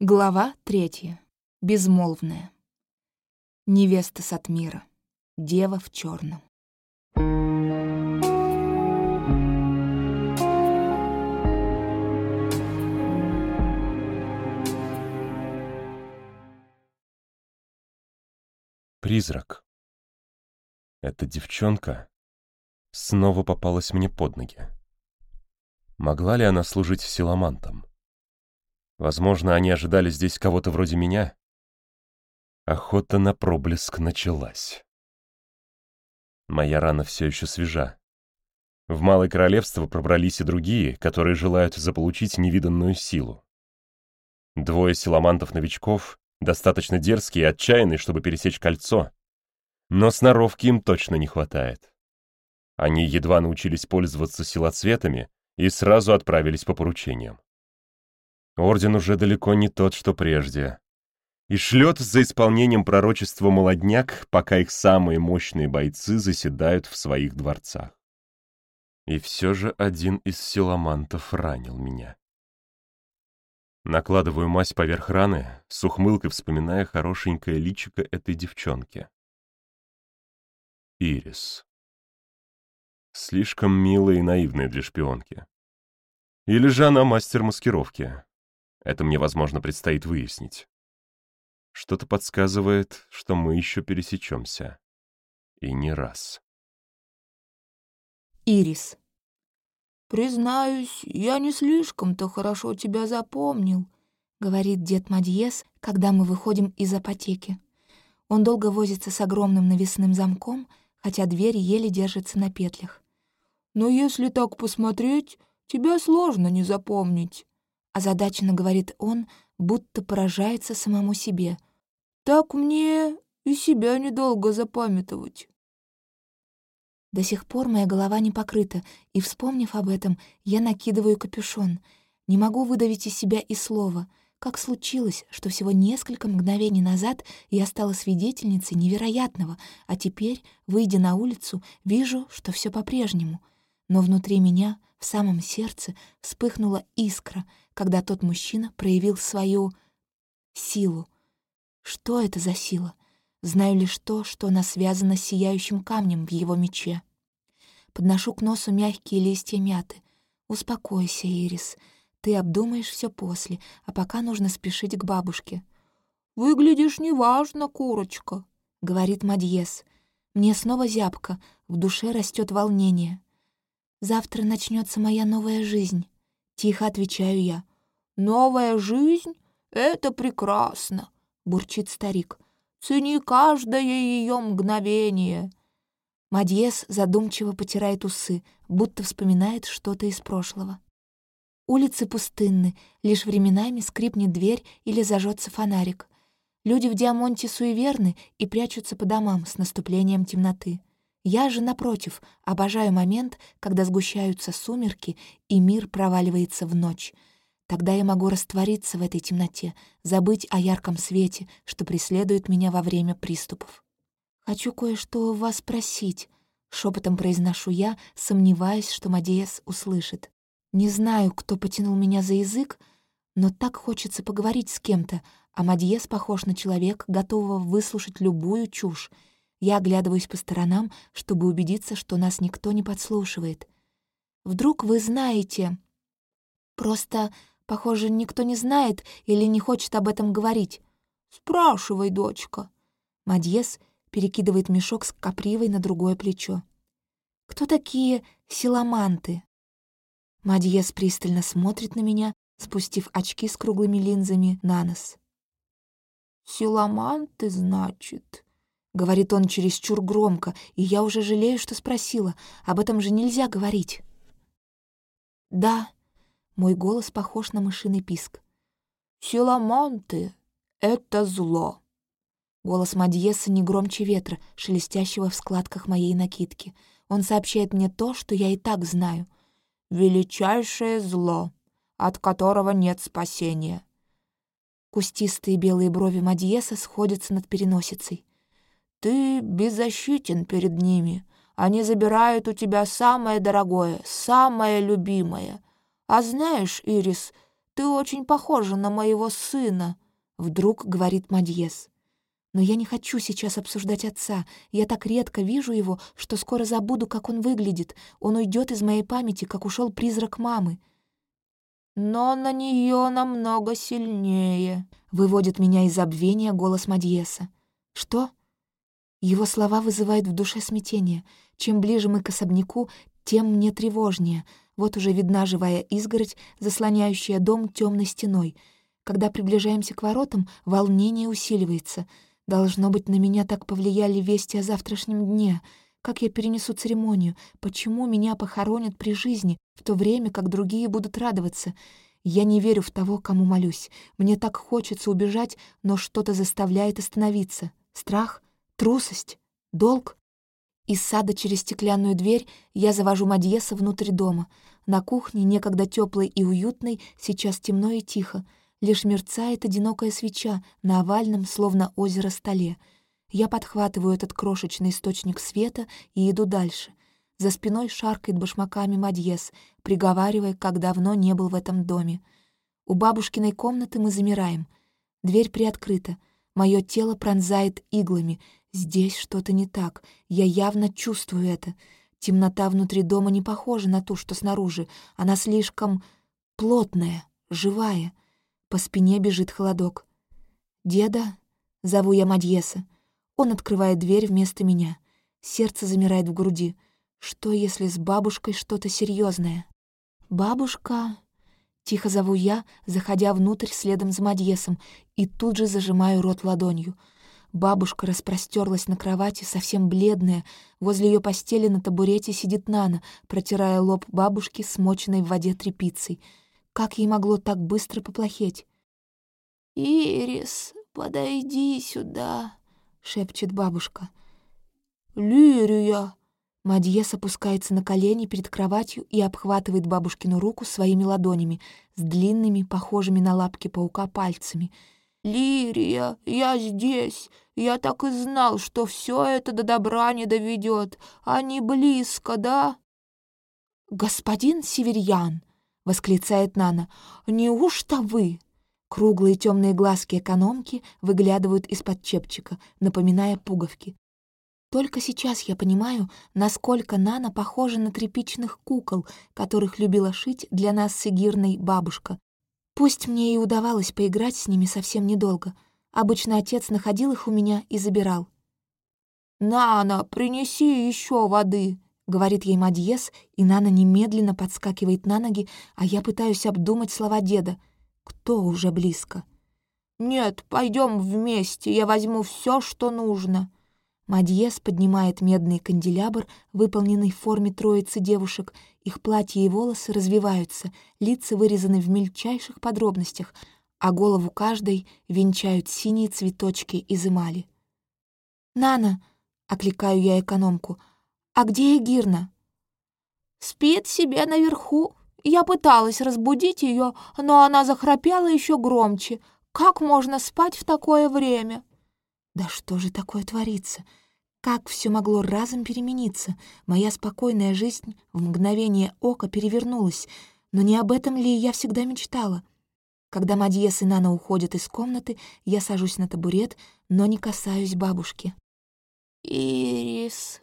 Глава третья. Безмолвная. Невеста Сатмира. Дева в черном. Призрак. Эта девчонка снова попалась мне под ноги. Могла ли она служить силамантом? Возможно, они ожидали здесь кого-то вроде меня. Охота на проблеск началась. Моя рана все еще свежа. В Малое Королевство пробрались и другие, которые желают заполучить невиданную силу. Двое силамантов-новичков, достаточно дерзкие и отчаянные, чтобы пересечь кольцо, но сноровки им точно не хватает. Они едва научились пользоваться силоцветами и сразу отправились по поручениям. Орден уже далеко не тот, что прежде. И шлет за исполнением пророчества молодняк, пока их самые мощные бойцы заседают в своих дворцах. И все же один из силамантов ранил меня. Накладываю мазь поверх раны, с ухмылкой вспоминая хорошенькое личико этой девчонки. Ирис. Слишком милая и наивная для шпионки. Или же она мастер маскировки. Это мне, возможно, предстоит выяснить. Что-то подсказывает, что мы еще пересечемся. И не раз. Ирис. «Признаюсь, я не слишком-то хорошо тебя запомнил», — говорит дед Мадьес, когда мы выходим из апотеки. Он долго возится с огромным навесным замком, хотя дверь еле держится на петлях. «Но если так посмотреть, тебя сложно не запомнить озадаченно говорит он, будто поражается самому себе. «Так мне и себя недолго запамятовать». До сих пор моя голова не покрыта, и, вспомнив об этом, я накидываю капюшон. Не могу выдавить из себя и слова. Как случилось, что всего несколько мгновений назад я стала свидетельницей невероятного, а теперь, выйдя на улицу, вижу, что все по-прежнему. Но внутри меня, в самом сердце, вспыхнула искра, когда тот мужчина проявил свою силу. Что это за сила? Знаю лишь то, что она связана с сияющим камнем в его мече. Подношу к носу мягкие листья мяты. «Успокойся, Ирис. Ты обдумаешь все после, а пока нужно спешить к бабушке». «Выглядишь неважно, курочка», — говорит Мадьес. Мне снова зябко, в душе растет волнение. «Завтра начнется моя новая жизнь», — тихо отвечаю я. «Новая жизнь — это прекрасно», — бурчит старик. «Цени каждое ее мгновение». Мадьес задумчиво потирает усы, будто вспоминает что-то из прошлого. Улицы пустынны, лишь временами скрипнет дверь или зажжется фонарик. Люди в Диамонте суеверны и прячутся по домам с наступлением темноты. Я же, напротив, обожаю момент, когда сгущаются сумерки, и мир проваливается в ночь — Тогда я могу раствориться в этой темноте, забыть о ярком свете, что преследует меня во время приступов. «Хочу кое-что у вас спросить», — шепотом произношу я, сомневаясь, что Мадеяс услышит. «Не знаю, кто потянул меня за язык, но так хочется поговорить с кем-то, а Мадьес похож на человека, готового выслушать любую чушь. Я оглядываюсь по сторонам, чтобы убедиться, что нас никто не подслушивает. Вдруг вы знаете... Просто Похоже, никто не знает или не хочет об этом говорить. «Спрашивай, дочка». Мадьес перекидывает мешок с капривой на другое плечо. «Кто такие силаманты?» Мадьес пристально смотрит на меня, спустив очки с круглыми линзами на нос. «Силаманты, значит?» — говорит он чересчур громко, и я уже жалею, что спросила. Об этом же нельзя говорить. «Да», мой голос похож на мышиный писк. «Силаманты — это зло!» Голос Мадьеса не громче ветра, шелестящего в складках моей накидки. Он сообщает мне то, что я и так знаю. «Величайшее зло, от которого нет спасения». Кустистые белые брови Мадьеса сходятся над переносицей. «Ты беззащитен перед ними. Они забирают у тебя самое дорогое, самое любимое. А знаешь, Ирис, ты очень похожа на моего сына», — вдруг говорит Мадьес. Но я не хочу сейчас обсуждать отца. Я так редко вижу его, что скоро забуду, как он выглядит. Он уйдет из моей памяти, как ушел призрак мамы. Но на нее намного сильнее. Выводит меня из забвения голос Мадьеса. Что? Его слова вызывают в душе смятение. Чем ближе мы к особняку, тем мне тревожнее. Вот уже видна живая изгородь, заслоняющая дом темной стеной. Когда приближаемся к воротам, волнение усиливается — Должно быть, на меня так повлияли вести о завтрашнем дне. Как я перенесу церемонию? Почему меня похоронят при жизни, в то время как другие будут радоваться? Я не верю в того, кому молюсь. Мне так хочется убежать, но что-то заставляет остановиться. Страх? Трусость? Долг? Из сада через стеклянную дверь я завожу Мадьеса внутрь дома. На кухне, некогда теплой и уютной, сейчас темно и тихо. Лишь мерцает одинокая свеча на овальном, словно озеро, столе. Я подхватываю этот крошечный источник света и иду дальше. За спиной шаркает башмаками Мадьес, приговаривая, как давно не был в этом доме. У бабушкиной комнаты мы замираем. Дверь приоткрыта. Мое тело пронзает иглами. Здесь что-то не так. Я явно чувствую это. Темнота внутри дома не похожа на ту, что снаружи. Она слишком плотная, живая. По спине бежит холодок. «Деда?» — зову я Мадьеса. Он открывает дверь вместо меня. Сердце замирает в груди. Что, если с бабушкой что-то серьезное? «Бабушка...» — тихо зову я, заходя внутрь следом за Мадьесом, и тут же зажимаю рот ладонью. Бабушка распростерлась на кровати, совсем бледная. Возле ее постели на табурете сидит Нана, протирая лоб бабушки, смоченной в воде тряпицей — как ей могло так быстро поплохеть? «Ирис, подойди сюда», — шепчет бабушка. «Лирия!» Мадьес опускается на колени перед кроватью и обхватывает бабушкину руку своими ладонями с длинными, похожими на лапки паука, пальцами. «Лирия, я здесь. Я так и знал, что все это до добра не доведет. Они близко, да?» «Господин Северьян!» восклицает Нана. «Неужто вы?» Круглые темные глазки экономки выглядывают из-под чепчика, напоминая пуговки. Только сейчас я понимаю, насколько Нана похожа на тряпичных кукол, которых любила шить для нас с Игирной бабушка. Пусть мне и удавалось поиграть с ними совсем недолго. Обычно отец находил их у меня и забирал. «Нана, принеси еще воды!» говорит ей Мадьес, и Нана немедленно подскакивает на ноги, а я пытаюсь обдумать слова деда. Кто уже близко? «Нет, пойдем вместе, я возьму все, что нужно». Мадьес поднимает медный канделябр, выполненный в форме троицы девушек. Их платья и волосы развиваются, лица вырезаны в мельчайших подробностях, а голову каждой венчают синие цветочки из эмали. «Нана!» — окликаю я экономку — «А где Эгирна?» «Спит себе наверху. Я пыталась разбудить ее, но она захрапела еще громче. Как можно спать в такое время?» «Да что же такое творится?» Как все могло разом перемениться? Моя спокойная жизнь в мгновение ока перевернулась, но не об этом ли я всегда мечтала? Когда Мадьес и Нана уходят из комнаты, я сажусь на табурет, но не касаюсь бабушки. «Ирис»,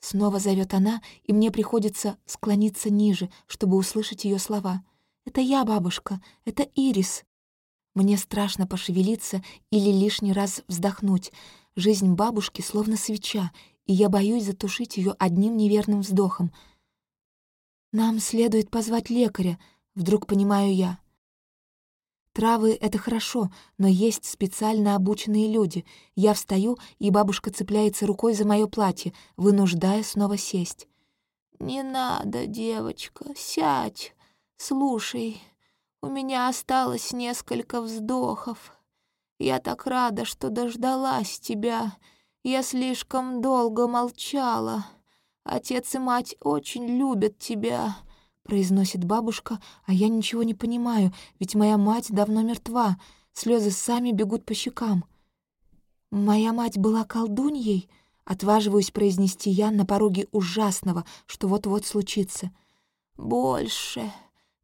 Снова зовет она, и мне приходится склониться ниже, чтобы услышать ее слова. «Это я, бабушка, это Ирис». Мне страшно пошевелиться или лишний раз вздохнуть. Жизнь бабушки словно свеча, и я боюсь затушить ее одним неверным вздохом. «Нам следует позвать лекаря», — вдруг понимаю я. Травы — это хорошо, но есть специально обученные люди. Я встаю, и бабушка цепляется рукой за мое платье, вынуждая снова сесть. «Не надо, девочка, сядь. Слушай, у меня осталось несколько вздохов. Я так рада, что дождалась тебя. Я слишком долго молчала. Отец и мать очень любят тебя». — произносит бабушка, а я ничего не понимаю, ведь моя мать давно мертва, слезы сами бегут по щекам. «Моя мать была колдуньей?» — отваживаюсь произнести я на пороге ужасного, что вот-вот случится. «Больше,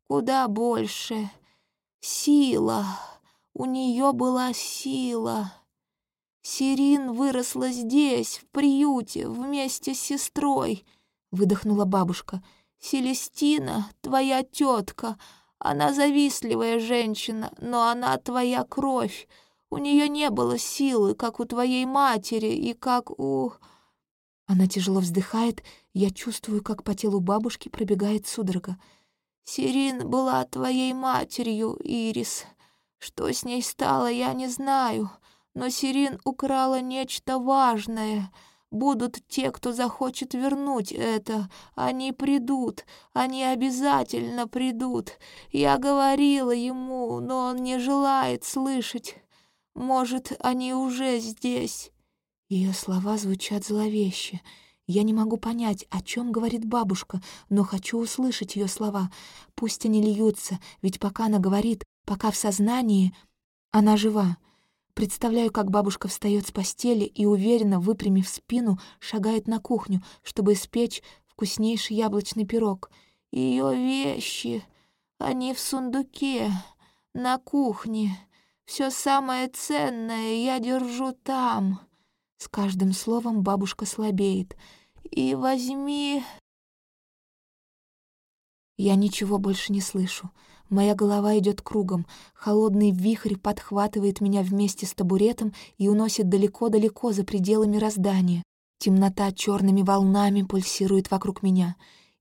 куда больше. Сила. У нее была сила. Сирин выросла здесь, в приюте, вместе с сестрой, выдохнула бабушка. Селестина, твоя тетка, она завистливая женщина, но она твоя кровь. У нее не было силы, как у твоей матери и как у... Она тяжело вздыхает, я чувствую, как по телу бабушки пробегает судорога. Сирин была твоей матерью, Ирис. Что с ней стало, я не знаю но Сирин украла нечто важное. Будут те, кто захочет вернуть это. Они придут, они обязательно придут. Я говорила ему, но он не желает слышать. Может, они уже здесь?» Ее слова звучат зловеще. Я не могу понять, о чем говорит бабушка, но хочу услышать ее слова. Пусть они льются, ведь пока она говорит, пока в сознании, она жива. Представляю, как бабушка встает с постели и, уверенно выпрямив спину, шагает на кухню, чтобы испечь вкуснейший яблочный пирог. Ее вещи, они в сундуке, на кухне. Все самое ценное я держу там. С каждым словом бабушка слабеет. И возьми... Я ничего больше не слышу. Моя голова идет кругом. Холодный вихрь подхватывает меня вместе с табуретом и уносит далеко-далеко за пределы мироздания. Темнота черными волнами пульсирует вокруг меня.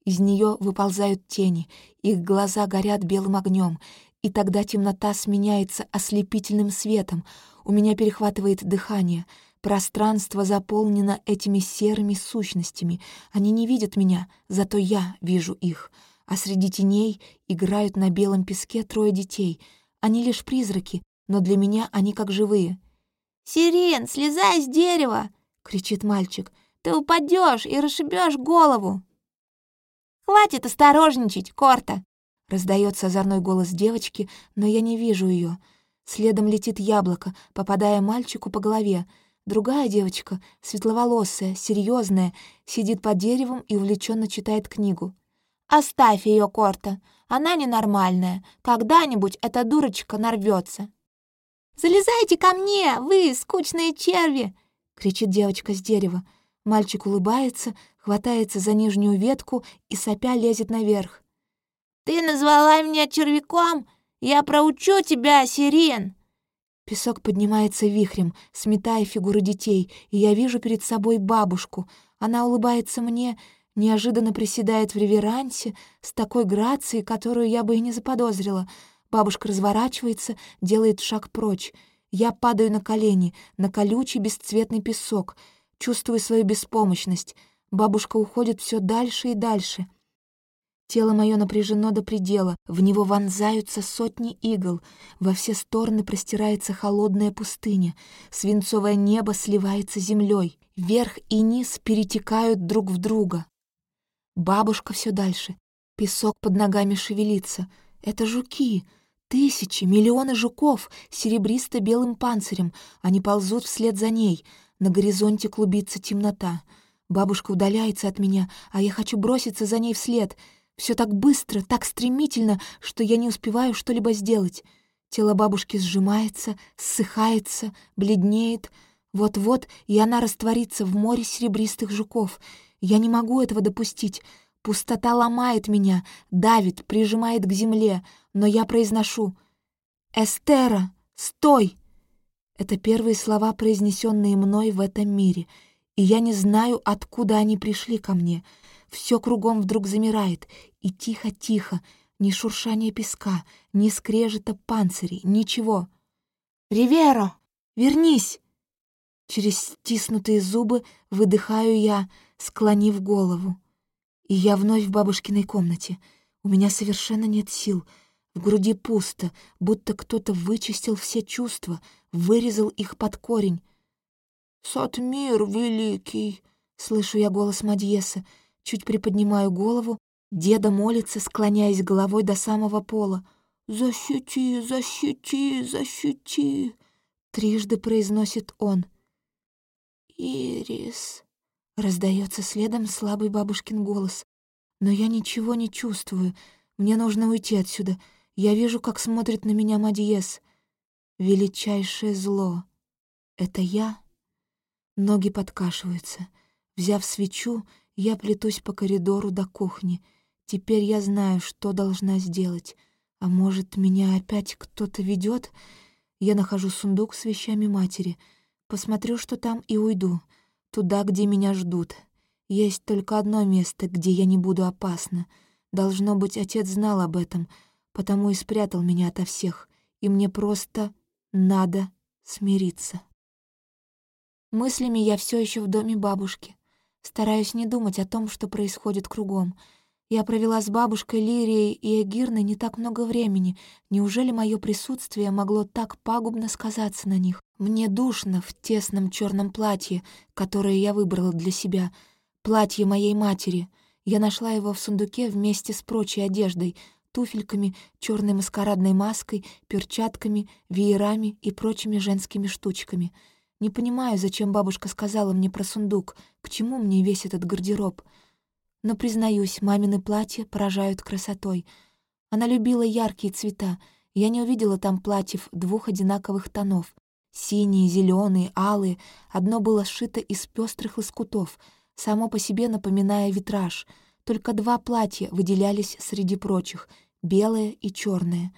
Из нее выползают тени, их глаза горят белым огнем, и тогда темнота сменяется ослепительным светом. У меня перехватывает дыхание. Пространство заполнено этими серыми сущностями. Они не видят меня, зато я вижу их — а среди теней играют на белом песке трое детей. Они лишь призраки, но для меня они как живые. «Сирен, слезай с дерева!» — кричит мальчик. «Ты упадешь и расшибешь голову!» «Хватит осторожничать, Корта!» — раздается озорной голос девочки, но я не вижу ее. Следом летит яблоко, попадая мальчику по голове. Другая девочка, светловолосая, серьезная, сидит под деревом и увлеченно читает книгу. Оставь ее, Корта. Она ненормальная. Когда-нибудь эта дурочка нарвется. «Залезайте ко мне, вы, скучные черви!» — кричит девочка с дерева. Мальчик улыбается, хватается за нижнюю ветку и сопя лезет наверх. «Ты назвала меня червяком? Я проучу тебя, Сирен!» Песок поднимается вихрем, сметая фигуры детей, и я вижу перед собой бабушку. Она улыбается мне, неожиданно приседает в реверансе с такой грацией, которую я бы и не заподозрила. Бабушка разворачивается, делает шаг прочь. Я падаю на колени, на колючий бесцветный песок, чувствую свою беспомощность. Бабушка уходит все дальше и дальше. Тело мое напряжено до предела, в него вонзаются сотни игл, во все стороны простирается холодная пустыня, свинцовое небо сливается землей, верх и низ перетекают друг в друга. Бабушка все дальше. Песок под ногами шевелится. Это жуки. Тысячи, миллионы жуков серебристо-белым панцирем. Они ползут вслед за ней. На горизонте клубится темнота. Бабушка удаляется от меня, а я хочу броситься за ней вслед. Все так быстро, так стремительно, что я не успеваю что-либо сделать. Тело бабушки сжимается, ссыхается, бледнеет. Вот-вот, и она растворится в море серебристых жуков — я не могу этого допустить. Пустота ломает меня, давит, прижимает к земле, но я произношу «Эстера, стой!» Это первые слова, произнесенные мной в этом мире, и я не знаю, откуда они пришли ко мне. Все кругом вдруг замирает, и тихо-тихо, ни шуршания песка, ни скрежета панцирей, ничего. «Риверо, вернись!» Через стиснутые зубы выдыхаю я — склонив голову. И я вновь в бабушкиной комнате. У меня совершенно нет сил. В груди пусто, будто кто-то вычистил все чувства, вырезал их под корень. «Сатмир великий!» — слышу я голос Мадьеса. Чуть приподнимаю голову. Деда молится, склоняясь головой до самого пола. «Защити, защити, защити!» — трижды произносит он. «Ирис!» Раздается следом слабый бабушкин голос. Но я ничего не чувствую. Мне нужно уйти отсюда. Я вижу, как смотрит на меня Мадьес. Величайшее зло. Это я? Ноги подкашиваются. Взяв свечу, я плетусь по коридору до кухни. Теперь я знаю, что должна сделать. А может, меня опять кто-то ведет? Я нахожу сундук с вещами матери. Посмотрю, что там, и уйду. Туда, где меня ждут. Есть только одно место, где я не буду опасна. Должно быть, отец знал об этом, потому и спрятал меня ото всех. И мне просто надо смириться. Мыслями я все еще в доме бабушки. Стараюсь не думать о том, что происходит кругом. Я провела с бабушкой Лирией и Эгирной не так много времени. Неужели мое присутствие могло так пагубно сказаться на них? Мне душно в тесном черном платье, которое я выбрала для себя. Платье моей матери. Я нашла его в сундуке вместе с прочей одеждой, туфельками, черной маскарадной маской, перчатками, веерами и прочими женскими штучками — не понимаю, зачем бабушка сказала мне про сундук, к чему мне весь этот гардероб. Но, признаюсь, мамины платья поражают красотой. Она любила яркие цвета, я не увидела там платьев двух одинаковых тонов. Синие, зеленые, алые, одно было сшито из пестрых лоскутов, само по себе напоминая витраж. Только два платья выделялись среди прочих — белое и черное.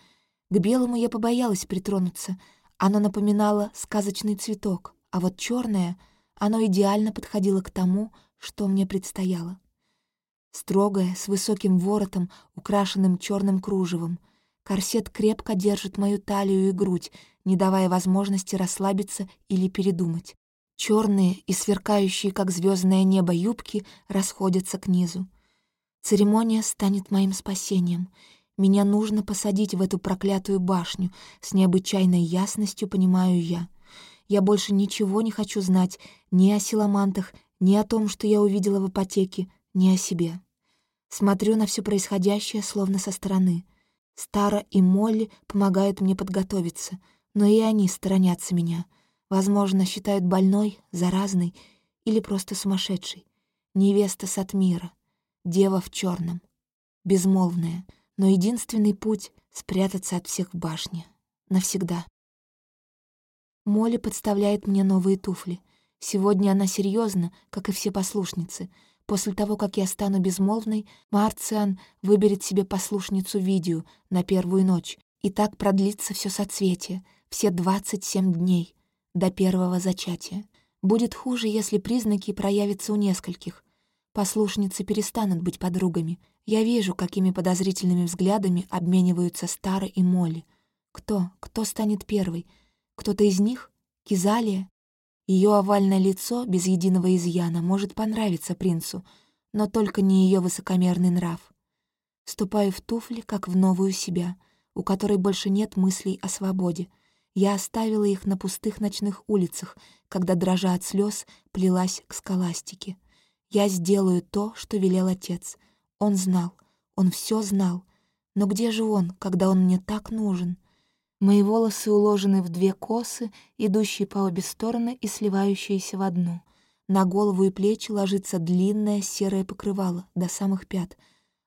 К белому я побоялась притронуться — оно напоминало сказочный цветок, а вот черное, оно идеально подходило к тому, что мне предстояло. Строгое, с высоким воротом, украшенным черным кружевом. Корсет крепко держит мою талию и грудь, не давая возможности расслабиться или передумать. Черные и сверкающие, как звездное небо, юбки расходятся к низу. Церемония станет моим спасением — меня нужно посадить в эту проклятую башню, с необычайной ясностью понимаю я. Я больше ничего не хочу знать ни о силамантах, ни о том, что я увидела в апотеке, ни о себе. Смотрю на все происходящее словно со стороны. Стара и Молли помогают мне подготовиться, но и они сторонятся меня. Возможно, считают больной, заразной или просто сумасшедшей. Невеста Сатмира, дева в черном, безмолвная — но единственный путь — спрятаться от всех в башне. Навсегда. Молли подставляет мне новые туфли. Сегодня она серьезна, как и все послушницы. После того, как я стану безмолвной, Марциан выберет себе послушницу видео на первую ночь. И так продлится все соцветие, все 27 дней, до первого зачатия. Будет хуже, если признаки проявятся у нескольких. Послушницы перестанут быть подругами. Я вижу, какими подозрительными взглядами обмениваются Стара и Молли. Кто? Кто станет первой? Кто-то из них? Кизалия? Ее овальное лицо, без единого изъяна, может понравиться принцу, но только не ее высокомерный нрав. Ступаю в туфли, как в новую себя, у которой больше нет мыслей о свободе. Я оставила их на пустых ночных улицах, когда, дрожа от слез, плелась к скаластике. Я сделаю то, что велел отец. Он знал, он все знал. Но где же он, когда он мне так нужен? Мои волосы уложены в две косы, идущие по обе стороны и сливающиеся в одну. На голову и плечи ложится длинное серое покрывало до самых пят.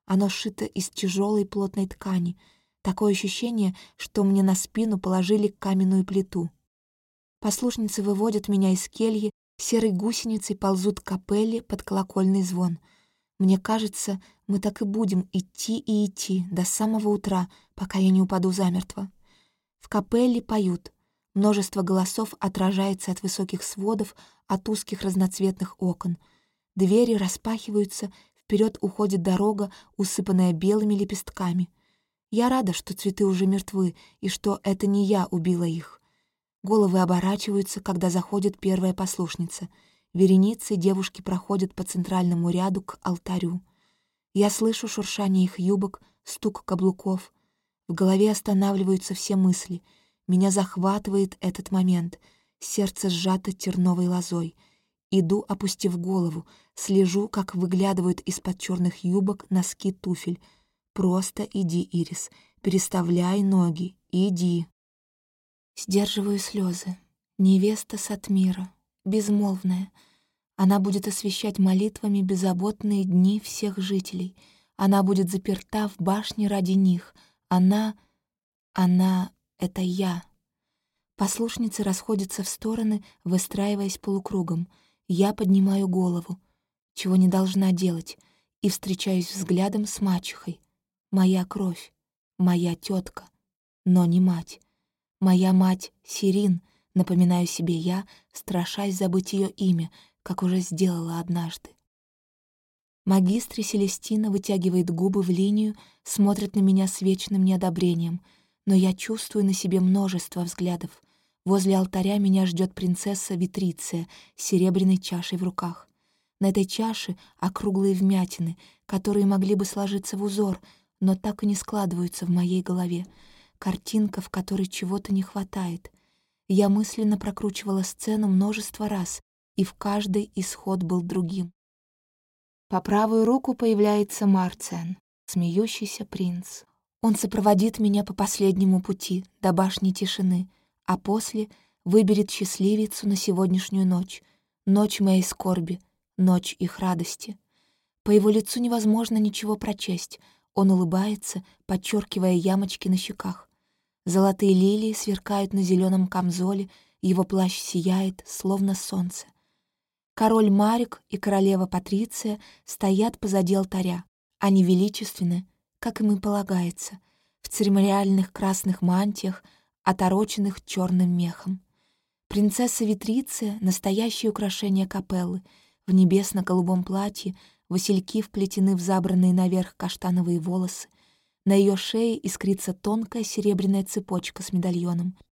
Оно сшито из тяжелой плотной ткани. Такое ощущение, что мне на спину положили каменную плиту. Послушницы выводят меня из кельи серой гусеницей ползут капелли под колокольный звон. Мне кажется, мы так и будем идти и идти до самого утра, пока я не упаду замертво. В капелле поют. Множество голосов отражается от высоких сводов, от узких разноцветных окон. Двери распахиваются, вперед уходит дорога, усыпанная белыми лепестками. Я рада, что цветы уже мертвы, и что это не я убила их. Головы оборачиваются, когда заходит первая послушница. Вереницы девушки проходят по центральному ряду к алтарю. Я слышу шуршание их юбок, стук каблуков. В голове останавливаются все мысли. Меня захватывает этот момент. Сердце сжато терновой лозой. Иду, опустив голову, слежу, как выглядывают из-под черных юбок носки туфель. Просто иди, Ирис, переставляй ноги, иди. Сдерживаю слезы. Невеста Сатмира, безмолвная. Она будет освещать молитвами беззаботные дни всех жителей. Она будет заперта в башне ради них. Она Она — это я. Послушницы расходятся в стороны, выстраиваясь полукругом. Я поднимаю голову, чего не должна делать, и встречаюсь взглядом с мачехой. Моя кровь, моя тетка, но не мать. Моя мать — Сирин, напоминаю себе я, страшась забыть ее имя, как уже сделала однажды. Магистре Селестина вытягивает губы в линию, смотрит на меня с вечным неодобрением, но я чувствую на себе множество взглядов. Возле алтаря меня ждет принцесса Витриция с серебряной чашей в руках. На этой чаше округлые вмятины, которые могли бы сложиться в узор, но так и не складываются в моей голове. Картинка, в которой чего-то не хватает. Я мысленно прокручивала сцену множество раз, и в каждой исход был другим. По правую руку появляется Марциан, смеющийся принц. Он сопроводит меня по последнему пути до башни тишины, а после выберет счастливицу на сегодняшнюю ночь, ночь моей скорби, ночь их радости. По его лицу невозможно ничего прочесть. Он улыбается, подчеркивая ямочки на щеках. Золотые лилии сверкают на зеленом камзоле, его плащ сияет, словно солнце. Король Марик и королева Патриция стоят позади алтаря. Они величественны, как им и полагается, в церемониальных красных мантиях, отороченных черным мехом. Принцесса Витриция — настоящее украшение капеллы. В небесно-голубом платье васильки вплетены в забранные наверх каштановые волосы. На ее шее искрится тонкая серебряная цепочка с медальоном —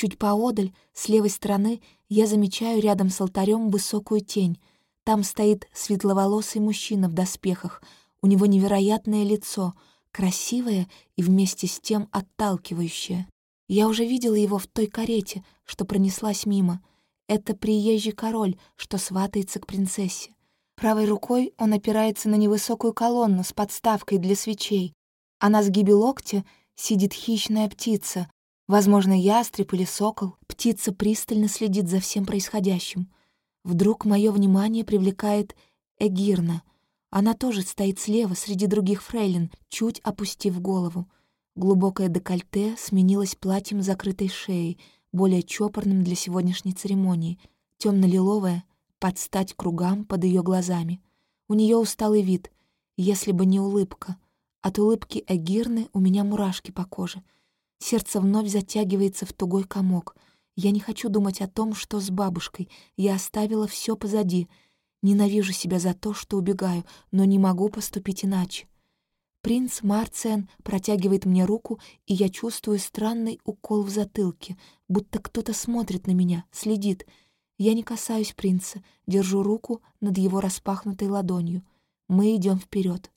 Чуть поодаль, с левой стороны, я замечаю рядом с алтарем высокую тень. Там стоит светловолосый мужчина в доспехах. У него невероятное лицо, красивое и вместе с тем отталкивающее. Я уже видела его в той карете, что пронеслась мимо. Это приезжий король, что сватается к принцессе. Правой рукой он опирается на невысокую колонну с подставкой для свечей, а на сгибе локтя сидит хищная птица, Возможно, ястреб или сокол. Птица пристально следит за всем происходящим. Вдруг мое внимание привлекает Эгирна. Она тоже стоит слева среди других фрейлин, чуть опустив голову. Глубокое декольте сменилось платьем закрытой шеей, более чопорным для сегодняшней церемонии, темно-лиловое, под стать кругам под ее глазами. У нее усталый вид, если бы не улыбка. От улыбки Эгирны у меня мурашки по коже — Сердце вновь затягивается в тугой комок. Я не хочу думать о том, что с бабушкой. Я оставила все позади. Ненавижу себя за то, что убегаю, но не могу поступить иначе. Принц Марциан протягивает мне руку, и я чувствую странный укол в затылке, будто кто-то смотрит на меня, следит. Я не касаюсь принца, держу руку над его распахнутой ладонью. Мы идем вперед.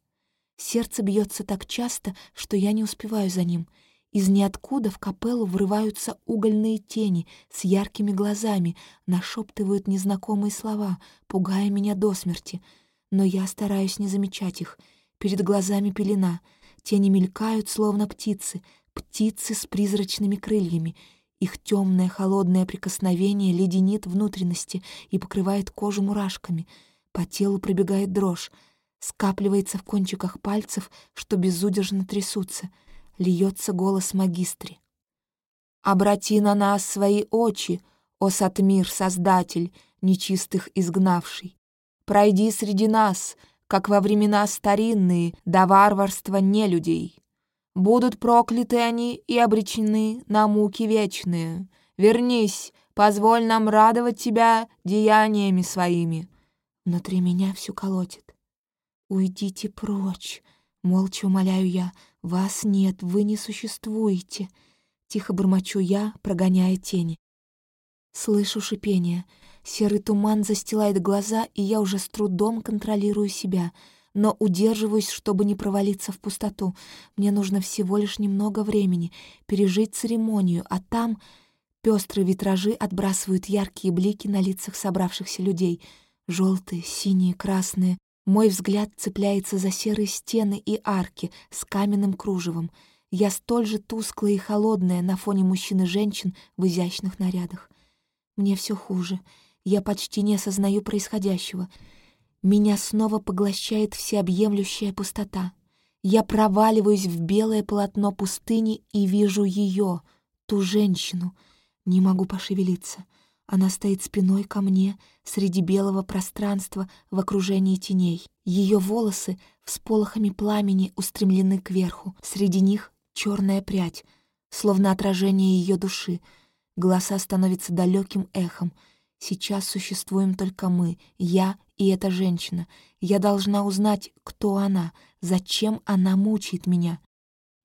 Сердце бьется так часто, что я не успеваю за ним — из ниоткуда в капеллу врываются угольные тени с яркими глазами, нашептывают незнакомые слова, пугая меня до смерти. Но я стараюсь не замечать их. Перед глазами пелена. Тени мелькают, словно птицы, птицы с призрачными крыльями. Их темное холодное прикосновение леденит внутренности и покрывает кожу мурашками. По телу пробегает дрожь, скапливается в кончиках пальцев, что безудержно трясутся — льется голос магистри. «Обрати на нас свои очи, о Сатмир, Создатель, нечистых изгнавший. Пройди среди нас, как во времена старинные, до варварства нелюдей. Будут прокляты они и обречены на муки вечные. Вернись, позволь нам радовать тебя деяниями своими». Внутри меня все колотит. «Уйдите прочь!» — молча умоляю я, «Вас нет, вы не существуете», — тихо бормочу я, прогоняя тени. Слышу шипение. Серый туман застилает глаза, и я уже с трудом контролирую себя, но удерживаюсь, чтобы не провалиться в пустоту. Мне нужно всего лишь немного времени, пережить церемонию, а там... Пестрые витражи отбрасывают яркие блики на лицах собравшихся людей. Желтые, синие, красные. Мой взгляд цепляется за серые стены и арки с каменным кружевом. Я столь же тусклая и холодная на фоне мужчин и женщин в изящных нарядах. Мне все хуже. Я почти не осознаю происходящего. Меня снова поглощает всеобъемлющая пустота. Я проваливаюсь в белое полотно пустыни и вижу ее, ту женщину. Не могу пошевелиться. Она стоит спиной ко мне среди белого пространства в окружении теней. Ее волосы всполохами пламени устремлены кверху. Среди них черная прядь, словно отражение ее души. Голоса становятся далеким эхом. Сейчас существуем только мы, я и эта женщина. Я должна узнать, кто она, зачем она мучает меня.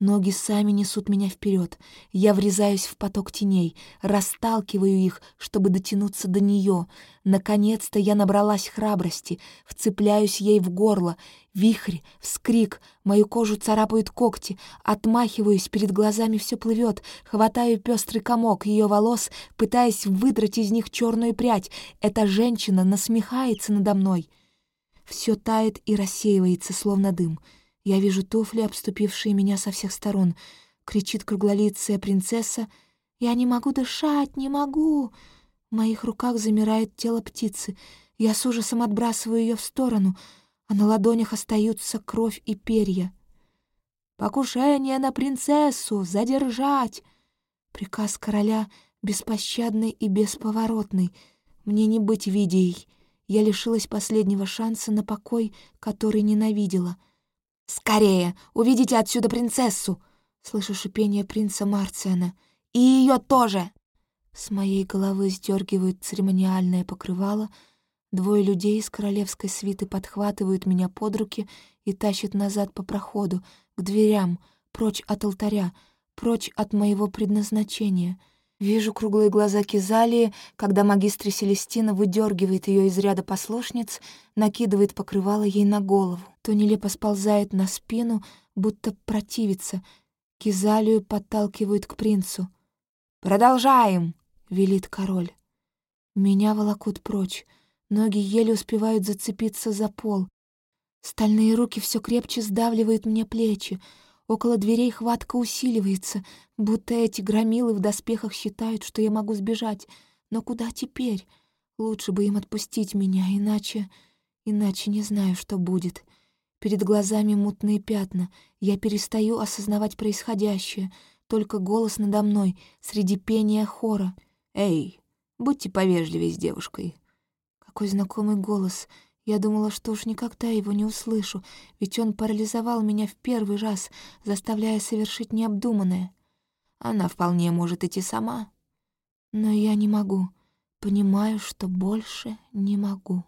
Ноги сами несут меня вперед. Я врезаюсь в поток теней, расталкиваю их, чтобы дотянуться до нее. Наконец-то я набралась храбрости, вцепляюсь ей в горло. Вихрь, вскрик, мою кожу царапают когти. Отмахиваюсь, перед глазами все плывет. Хватаю пестрый комок ее волос, пытаясь выдрать из них черную прядь. Эта женщина насмехается надо мной. Все тает и рассеивается, словно дым. Я вижу туфли, обступившие меня со всех сторон. Кричит круглолицая принцесса. «Я не могу дышать, не могу!» В моих руках замирает тело птицы. Я с ужасом отбрасываю ее в сторону, а на ладонях остаются кровь и перья. «Покушение на принцессу! Задержать!» Приказ короля беспощадный и бесповоротный. Мне не быть видеей. Я лишилась последнего шанса на покой, который ненавидела — «Скорее! Увидите отсюда принцессу!» Слышу шипение принца Марциана. «И ее тоже!» С моей головы сдергивают церемониальное покрывало. Двое людей из королевской свиты подхватывают меня под руки и тащат назад по проходу, к дверям, прочь от алтаря, прочь от моего предназначения — Вижу круглые глаза Кизалии, когда магистр Селестина выдергивает ее из ряда послушниц, накидывает покрывало ей на голову. То нелепо сползает на спину, будто противится. Кизалию подталкивают к принцу. «Продолжаем!» — велит король. Меня волокут прочь. Ноги еле успевают зацепиться за пол. Стальные руки все крепче сдавливают мне плечи. Около дверей хватка усиливается, будто эти громилы в доспехах считают, что я могу сбежать. Но куда теперь? Лучше бы им отпустить меня, иначе... Иначе не знаю, что будет. Перед глазами мутные пятна. Я перестаю осознавать происходящее. Только голос надо мной, среди пения хора. «Эй, будьте повежливее с девушкой». Какой знакомый голос — я думала, что уж никогда его не услышу, ведь он парализовал меня в первый раз, заставляя совершить необдуманное. Она вполне может идти сама. Но я не могу. Понимаю, что больше не могу.